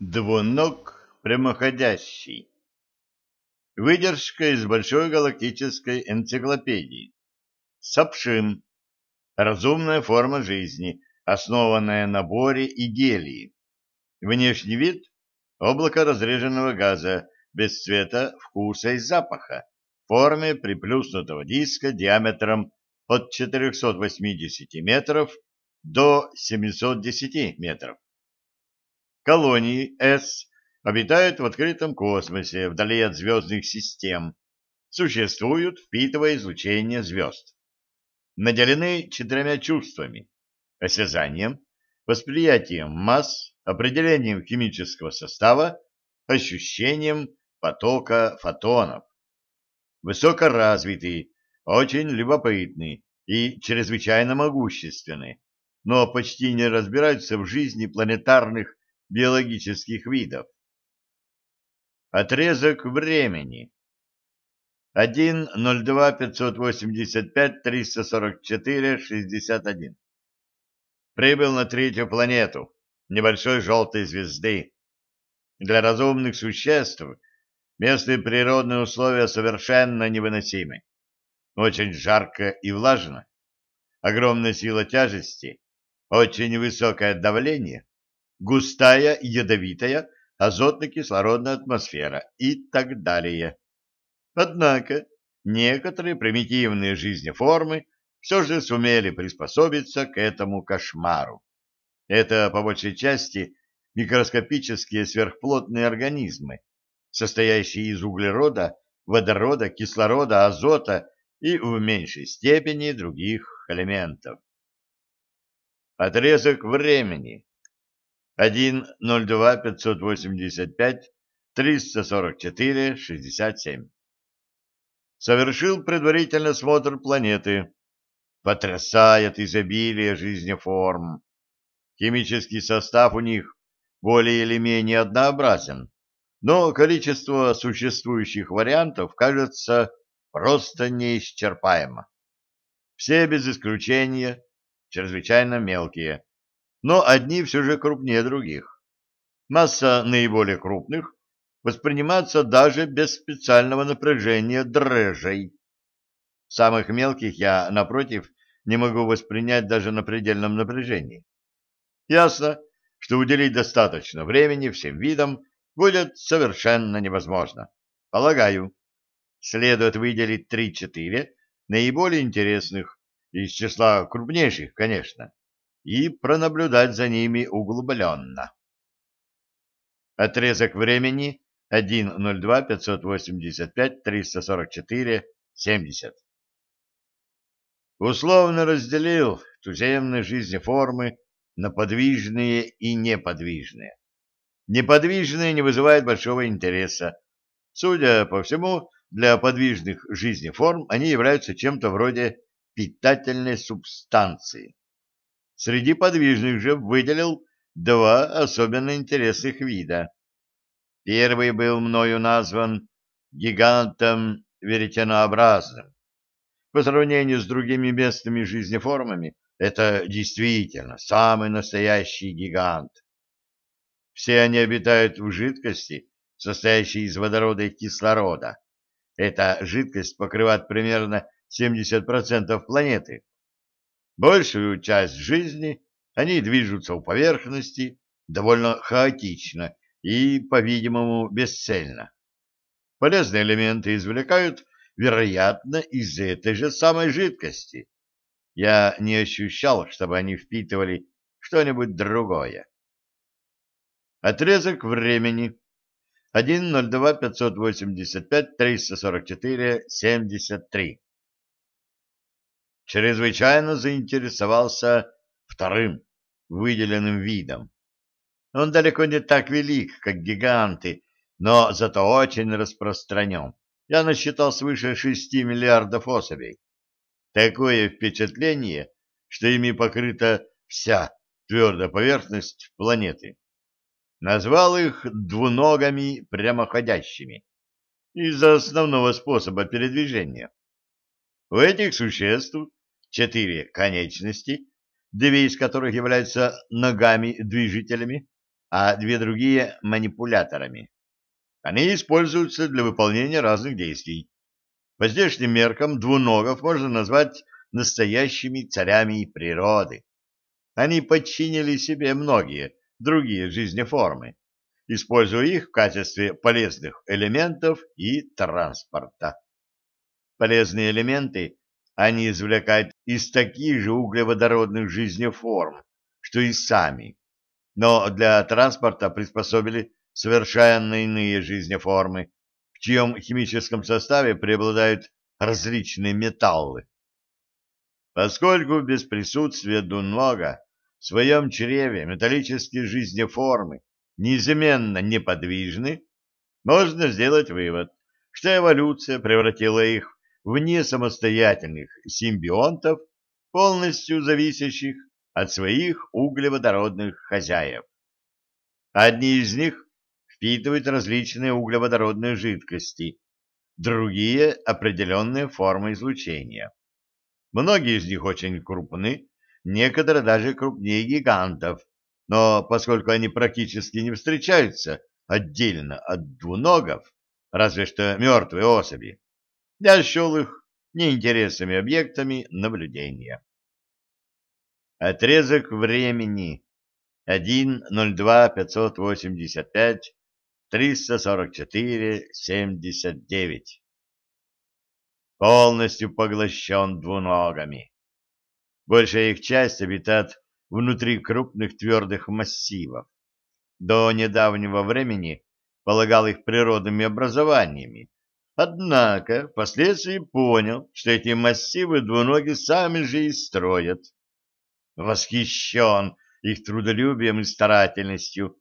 Двуног прямоходящий. Выдержка из Большой галактической энциклопедии. Сапшин. Разумная форма жизни, основанная на боре и гелии. Внешний вид – облако разреженного газа, без цвета, вкуса и запаха, в форме приплюснутого диска диаметром от 480 метров до 710 метров. Колонии С обитают в открытом космосе, вдали от звездных систем, существуют, впитывая излучение звезд. Наделены четырьмя чувствами – осязанием, восприятием масс, определением химического состава, ощущением потока фотонов. Высокоразвитый, очень любопытный и чрезвычайно могущественный, но почти не разбираются в жизни планетарных биологических видов. Отрезок времени 1.02.585.344.61 Прибыл на третью планету, небольшой желтой звезды. Для разумных существ местные природные условия совершенно невыносимы. Очень жарко и влажно, огромная сила тяжести, очень высокое давление, густая ядовитая азотно-кислородная атмосфера и так далее. Однако некоторые примитивные жизнеформы все же сумели приспособиться к этому кошмару. Это, по большей части, микроскопические сверхплотные организмы, состоящие из углерода, водорода, кислорода, азота и в меньшей степени других элементов. Отрезок времени 1.02.585.344.67. Совершил предварительный осмотр планеты. Потрясает изобилие жизнеформ. Химический состав у них более или менее однообразен, но количество существующих вариантов кажется просто неисчерпаемо. Все без исключения чрезвычайно мелкие но одни все же крупнее других. Масса наиболее крупных воспринимается даже без специального напряжения дрожжей. Самых мелких я, напротив, не могу воспринять даже на предельном напряжении. Ясно, что уделить достаточно времени всем видам будет совершенно невозможно. Полагаю, следует выделить 3-4 наиболее интересных, из числа крупнейших, конечно, и пронаблюдать за ними углубленно. Отрезок времени 1.02.585.344.70 Условно разделил туземные жизни формы на подвижные и неподвижные. Неподвижные не вызывают большого интереса. Судя по всему, для подвижных жизнеформ они являются чем-то вроде питательной субстанции. Среди подвижных же выделил два особенно интересных вида. Первый был мною назван гигантом веретенообразным. По сравнению с другими местными жизнеформами, это действительно самый настоящий гигант. Все они обитают в жидкости, состоящей из водорода и кислорода. Эта жидкость покрывает примерно 70% планеты. Большую часть жизни они движутся у поверхности довольно хаотично и, по-видимому, бесцельно. Полезные элементы извлекают, вероятно, из этой же самой жидкости. Я не ощущал, чтобы они впитывали что-нибудь другое. Отрезок времени 1.02.585.344.73 чрезвычайно заинтересовался вторым выделенным видом. Он далеко не так велик, как гиганты, но зато очень распространен. Я насчитал свыше шести миллиардов особей. Такое впечатление, что ими покрыта вся твердая поверхность планеты. Назвал их двуногами прямоходящими из-за основного способа передвижения. У этих существ четыре конечности, две из которых являются ногами-движителями, а две другие — манипуляторами. Они используются для выполнения разных действий. По здешним меркам двуногов можно назвать настоящими царями природы. Они подчинили себе многие другие жизнеформы, используя их в качестве полезных элементов и транспорта. Полезные элементы они извлекают из таких же углеводородных жизнеформ, что и сами, но для транспорта приспособили совершенно иные жизнеформы, в чьем химическом составе преобладают различные металлы. Поскольку без присутствия Дунмога в своем чреве металлические жизнеформы неизменно неподвижны, можно сделать вывод, что эволюция превратила их в несамостоятельных симбионтов, полностью зависящих от своих углеводородных хозяев. Одни из них впитывают различные углеводородные жидкости, другие — определенные формы излучения. Многие из них очень крупны, некоторые даже крупнее гигантов, но поскольку они практически не встречаются отдельно от двуногов, разве что мертвые особи, я счел их неинтересными объектами наблюдения. Отрезок времени 1.02.585.344.79 полностью поглощен двуногами. Большая их часть обитает внутри крупных твердых массивов. До недавнего времени полагал их природными образованиями, однако впоследствии понял, что эти массивы двуноги сами же и строят. Восхищен их трудолюбием и старательностью,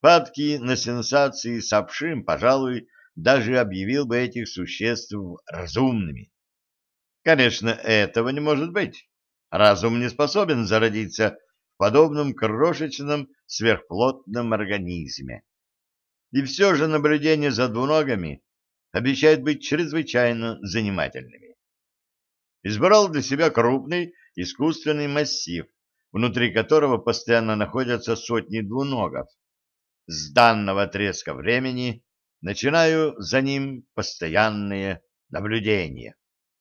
падки на сенсации с обшим, пожалуй, даже объявил бы этих существ разумными. Конечно, этого не может быть. Разум не способен зародиться в подобном крошечном сверхплотном организме. И все же наблюдения за двуногами обещают быть чрезвычайно занимательными. Избрал для себя крупный искусственный массив, внутри которого постоянно находятся сотни двуногов. С данного отрезка времени начинаю за ним постоянные наблюдения.